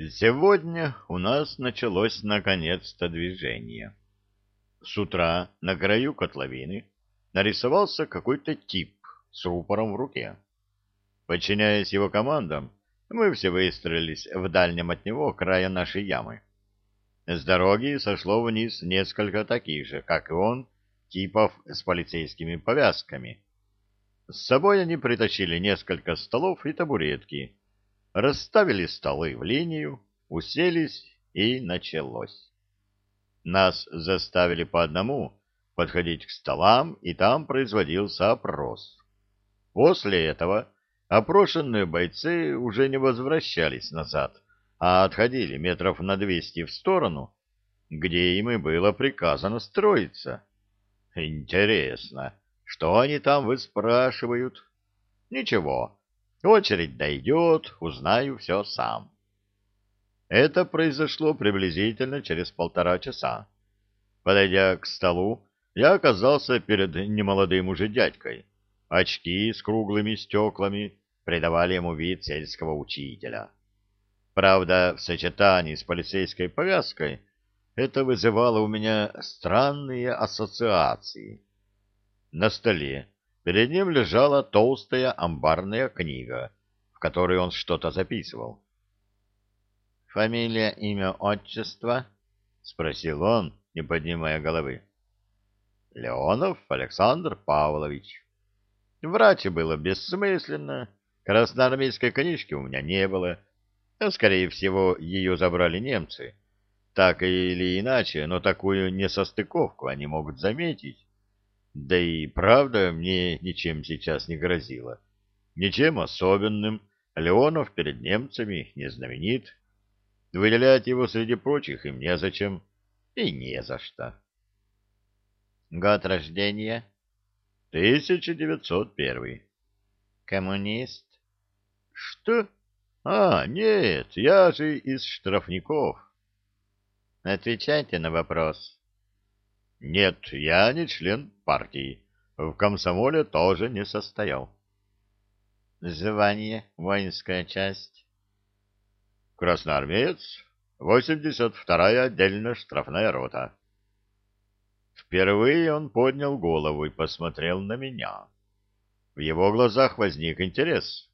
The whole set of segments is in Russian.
Сегодня у нас началось наконец-то движение. С утра на краю котловины нарисовался какой-то тип с рупором в руке. Подчиняясь его командам, мы все выстроились в дальнем от него края нашей ямы. С дороги сошло вниз несколько таких же, как и он, типов с полицейскими повязками. С собой они притащили несколько столов и табуретки, расставили столы в линию, уселись, и началось. Нас заставили по одному подходить к столам, и там производился опрос. После этого опрошенные бойцы уже не возвращались назад, а отходили метров на двести в сторону, где им и было приказано строиться. Интересно, что они там выспрашивают? Ничего, Очередь дойдет, узнаю все сам. Это произошло приблизительно через полтора часа. Подойдя к столу, я оказался перед немолодым уже дядькой. Очки с круглыми стеклами придавали ему вид сельского учителя. Правда, в сочетании с полицейской повязкой это вызывало у меня странные ассоциации. На столе Перед ним лежала толстая амбарная книга, в которой он что-то записывал. «Фамилия, имя, отчество?» — спросил он, не поднимая головы. «Леонов Александр Павлович». Врать было бессмысленно. Красноармейской книжки у меня не было. А, скорее всего, ее забрали немцы. Так или иначе, но такую несостыковку они могут заметить да и правда мне ничем сейчас не грозило. Ничем особенным. Леонов перед немцами не знаменит. Выделять его среди прочих им незачем. И не за что. Год рождения? 1901. Коммунист? Что? А, нет, я же из штрафников. Отвечайте на вопрос. Нет, я не член партии. В комсомоле тоже не состоял. Звание, воинская часть. Красноармеец, 82-я отдельная штрафная рота. Впервые он поднял голову и посмотрел на меня. В его глазах возник интерес.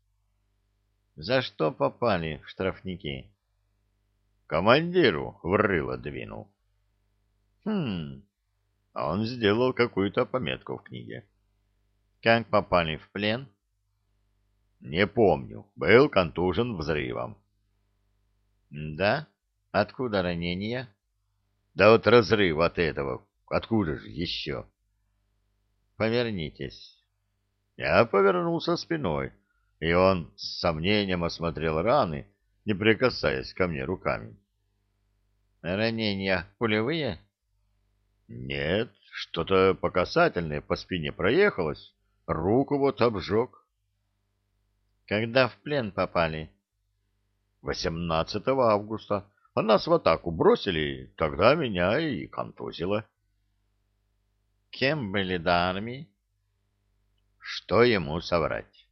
За что попали штрафники? Командиру в рыло двинул. Хм, он сделал какую-то пометку в книге. Как попали в плен? Не помню. Был контужен взрывом. Да? Откуда ранение? Да вот разрыв от этого. Откуда же еще? Повернитесь. Я повернулся спиной, и он с сомнением осмотрел раны, не прикасаясь ко мне руками. Ранения пулевые? Нет, что-то по по спине проехалось, руку вот обжег. Когда в плен попали? 18 августа. А нас в атаку бросили, тогда меня и контузило. Кем были до армии? Что ему соврать?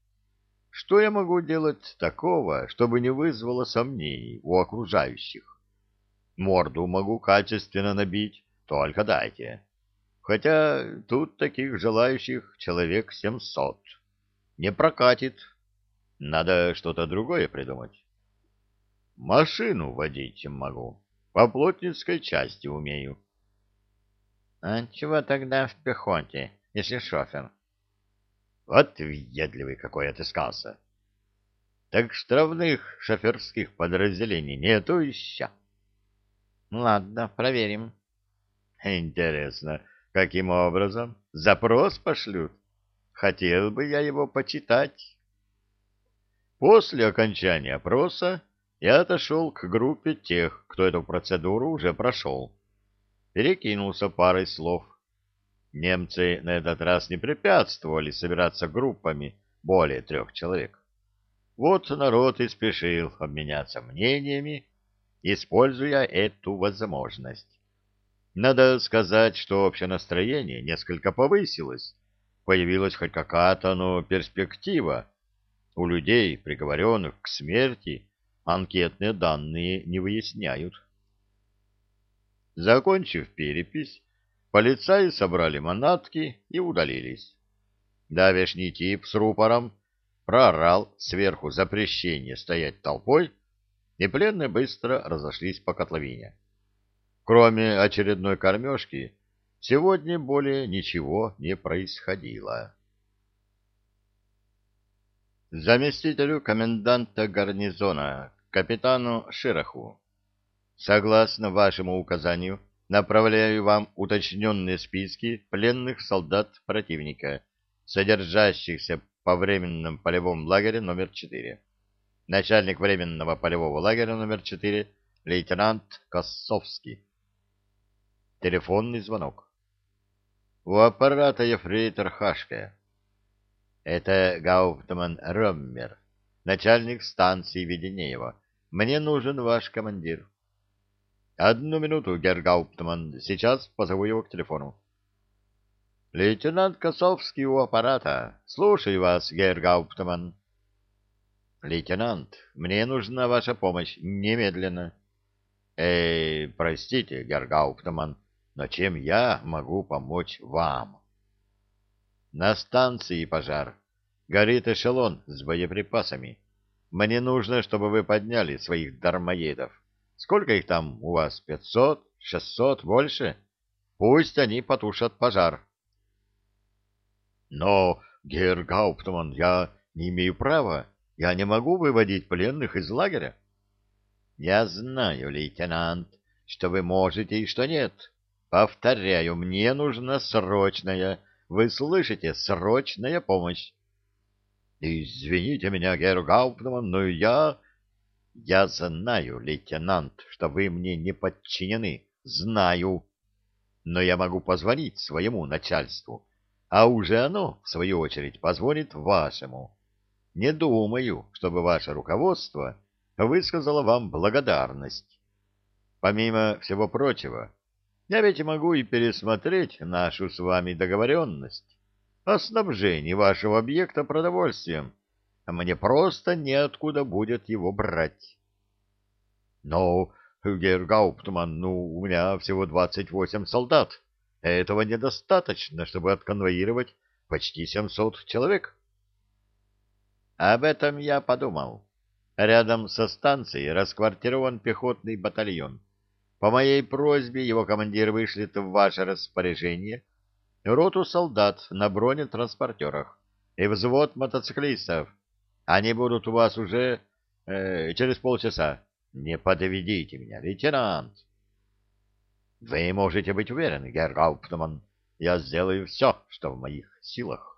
Что я могу делать такого, чтобы не вызвало сомнений у окружающих? Морду могу качественно набить, только дайте. Хотя тут таких желающих человек семьсот. Не прокатит. Надо что-то другое придумать. Машину водить могу. По плотницкой части умею. А чего тогда в пехоте, если шофер? Вот въедливый какой отыскался. Так штрафных шоферских подразделений нету еще. Ладно, проверим. Интересно, каким образом? Запрос пошлют? Хотел бы я его почитать. После окончания опроса я отошел к группе тех, кто эту процедуру уже прошел. Перекинулся парой слов. Немцы на этот раз не препятствовали собираться группами более трех человек. Вот народ и спешил обменяться мнениями, используя эту возможность. Надо сказать, что общее настроение несколько повысилось. Появилась хоть какая-то, но перспектива. У людей, приговоренных к смерти, анкетные данные не выясняют. Закончив перепись, полицаи собрали манатки и удалились. Давешний тип с рупором проорал сверху запрещение стоять толпой, и пленные быстро разошлись по котловине. Кроме очередной кормежки, сегодня более ничего не происходило. Заместителю коменданта гарнизона, капитану Широху. Согласно вашему указанию, направляю вам уточненные списки пленных солдат противника, содержащихся по временном полевом лагере номер 4. Начальник временного полевого лагеря номер 4, лейтенант Косовский. Телефонный звонок. У аппарата ефрейтор Хашка. Это Гауптман Роммер, начальник станции Веденеева. Мне нужен ваш командир. Одну минуту, Герр Гауптман. Сейчас позову его к телефону. Лейтенант Косовский у аппарата. Слушаю вас, Герр Гауптман. Лейтенант, мне нужна ваша помощь немедленно. Эй, простите, Герр Гауптман, но чем я могу помочь вам? На станции пожар. Горит эшелон с боеприпасами. Мне нужно, чтобы вы подняли своих дармоедов. Сколько их там у вас? Пятьсот? Шестьсот? Больше? Пусть они потушат пожар. Но, Герр Гауптман, я не имею права. Я не могу выводить пленных из лагеря. Я знаю, лейтенант, что вы можете и что нет. Повторяю, мне нужна срочная вы слышите? Срочная помощь. Извините меня, Герр Гауптман, но я... Я знаю, лейтенант, что вы мне не подчинены. Знаю. Но я могу позвонить своему начальству, а уже оно, в свою очередь, позвонит вашему. Не думаю, чтобы ваше руководство высказало вам благодарность. Помимо всего прочего, я ведь могу и пересмотреть нашу с вами договоренность о снабжении вашего объекта продовольствием. А мне просто неоткуда будет его брать. Но, Герр Гауптман, ну, у меня всего двадцать восемь солдат. Этого недостаточно, чтобы отконвоировать почти семьсот человек. Об этом я подумал. Рядом со станцией расквартирован пехотный батальон — по моей просьбе его командир вышлет в ваше распоряжение роту солдат на бронетранспортерах и взвод мотоциклистов. Они будут у вас уже э, через полчаса. Не подведите меня, лейтенант. Вы можете быть уверены, Герр Гауптман, я сделаю все, что в моих силах.